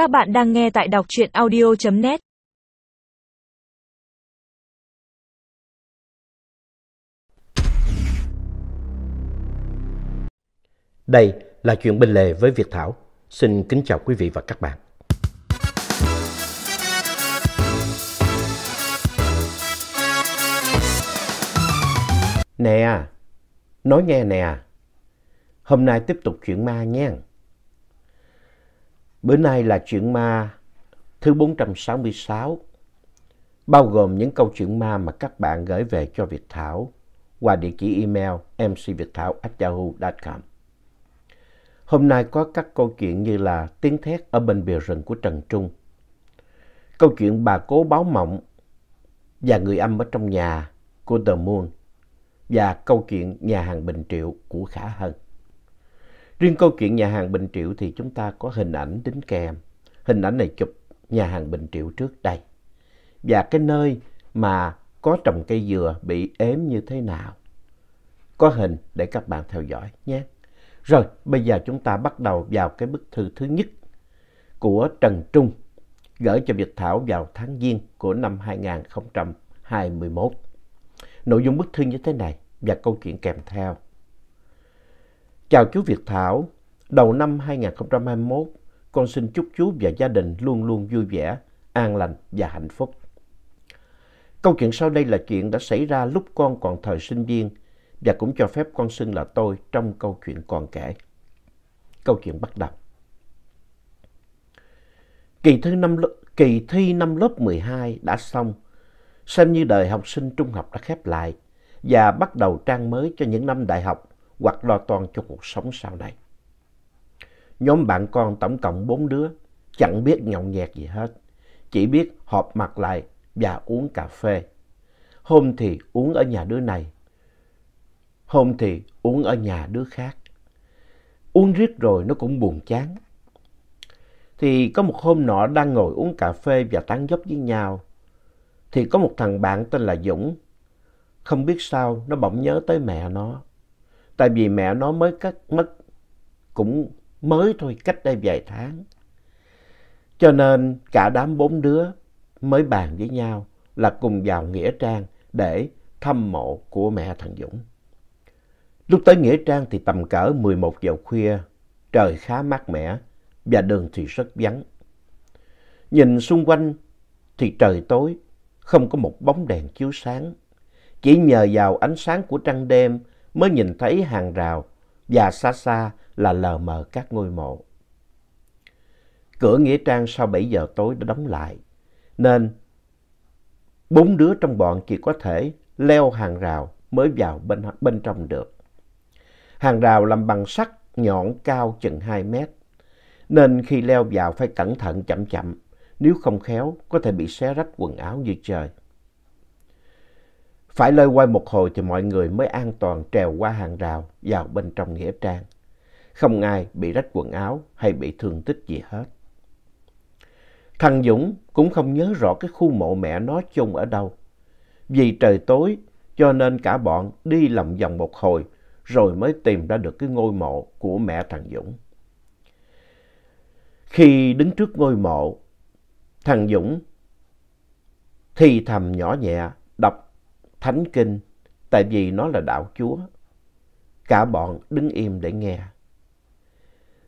Các bạn đang nghe tại đọc truyện audio.net Đây là chuyện bên lề với Việt Thảo. Xin kính chào quý vị và các bạn. Nè, à, nói nghe nè, à. hôm nay tiếp tục chuyện ma nha. Bữa nay là chuyện ma thứ 466, bao gồm những câu chuyện ma mà các bạn gửi về cho Việt Thảo qua địa chỉ email mcviettthao.yahoo.com. Hôm nay có các câu chuyện như là tiếng thét ở bên bìa rừng của Trần Trung, câu chuyện bà cố báo mộng và người âm ở trong nhà của The Moon và câu chuyện nhà hàng Bình Triệu của Khả Hân. Riêng câu chuyện nhà hàng Bình Triệu thì chúng ta có hình ảnh đính kèm. Hình ảnh này chụp nhà hàng Bình Triệu trước đây. Và cái nơi mà có trồng cây dừa bị ếm như thế nào. Có hình để các bạn theo dõi nhé. Rồi, bây giờ chúng ta bắt đầu vào cái bức thư thứ nhất của Trần Trung gửi cho Việt Thảo vào tháng Giêng của năm 2021. Nội dung bức thư như thế này và câu chuyện kèm theo. Chào chú Việt Thảo, đầu năm 2021, con xin chúc chú và gia đình luôn luôn vui vẻ, an lành và hạnh phúc. Câu chuyện sau đây là chuyện đã xảy ra lúc con còn thời sinh viên và cũng cho phép con xưng là tôi trong câu chuyện còn kể. Câu chuyện bắt đầu. Kỳ thi năm, kỳ thi năm lớp 12 đã xong, xem như đời học sinh trung học đã khép lại và bắt đầu trang mới cho những năm đại học hoặc lo toan cho cuộc sống sau này. Nhóm bạn con tổng cộng bốn đứa, chẳng biết nhậu nhẹt gì hết, chỉ biết họp mặt lại và uống cà phê. Hôm thì uống ở nhà đứa này, hôm thì uống ở nhà đứa khác. Uống riết rồi nó cũng buồn chán. Thì có một hôm nọ đang ngồi uống cà phê và tán dốc với nhau, thì có một thằng bạn tên là Dũng. Không biết sao nó bỗng nhớ tới mẹ nó. Tại vì mẹ nó mới cắt mất, cũng mới thôi, cách đây vài tháng. Cho nên cả đám bốn đứa mới bàn với nhau là cùng vào Nghĩa Trang để thăm mộ của mẹ thằng Dũng. Lúc tới Nghĩa Trang thì tầm cỡ 11 giờ khuya, trời khá mát mẻ và đường thì rất vắng. Nhìn xung quanh thì trời tối, không có một bóng đèn chiếu sáng. Chỉ nhờ vào ánh sáng của trăng đêm mới nhìn thấy hàng rào và xa xa là lờ mờ các ngôi mộ. Cửa Nghĩa Trang sau 7 giờ tối đã đóng lại, nên bốn đứa trong bọn chỉ có thể leo hàng rào mới vào bên, bên trong được. Hàng rào làm bằng sắt nhọn cao chừng 2 mét, nên khi leo vào phải cẩn thận chậm chậm, nếu không khéo có thể bị xé rách quần áo như trời. Phải lơi quay một hồi thì mọi người mới an toàn trèo qua hàng rào vào bên trong nghĩa trang. Không ai bị rách quần áo hay bị thương tích gì hết. Thằng Dũng cũng không nhớ rõ cái khu mộ mẹ nó chôn ở đâu. Vì trời tối cho nên cả bọn đi lòng vòng một hồi rồi mới tìm ra được cái ngôi mộ của mẹ thằng Dũng. Khi đứng trước ngôi mộ, thằng Dũng thì thầm nhỏ nhẹ thánh kinh tại vì nó là đạo chúa. Cả bọn đứng im để nghe.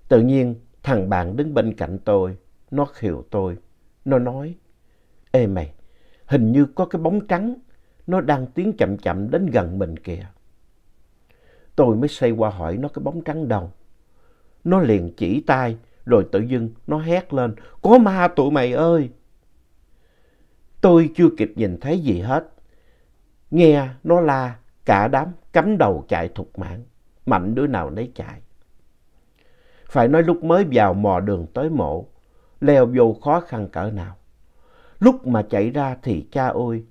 Tự nhiên thằng bạn đứng bên cạnh tôi, nó khều tôi, nó nói, Ê mày, hình như có cái bóng trắng, nó đang tiến chậm chậm đến gần mình kìa. Tôi mới xoay qua hỏi nó cái bóng trắng đâu. Nó liền chỉ tay, rồi tự dưng nó hét lên, có ma tụi mày ơi! Tôi chưa kịp nhìn thấy gì hết. Nghe nó la, cả đám cắm đầu chạy thục mạng, mạnh đứa nào nấy chạy. Phải nói lúc mới vào mò đường tới mộ, leo vô khó khăn cỡ nào. Lúc mà chạy ra thì cha ơi,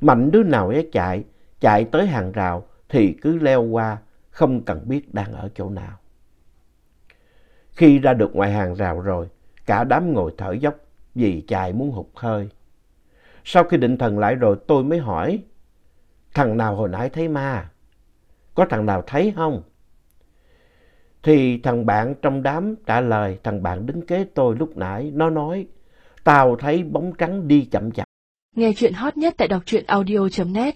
mạnh đứa nào ấy chạy, chạy tới hàng rào thì cứ leo qua, không cần biết đang ở chỗ nào. Khi ra được ngoài hàng rào rồi, cả đám ngồi thở dốc vì chạy muốn hụt hơi. Sau khi định thần lại rồi tôi mới hỏi, thằng nào hồi nãy thấy ma? Có thằng nào thấy không? Thì thằng bạn trong đám trả lời thằng bạn đứng kế tôi lúc nãy. Nó nói, tao thấy bóng trắng đi chậm chậm. Nghe chuyện hot nhất tại đọc truyện audio.net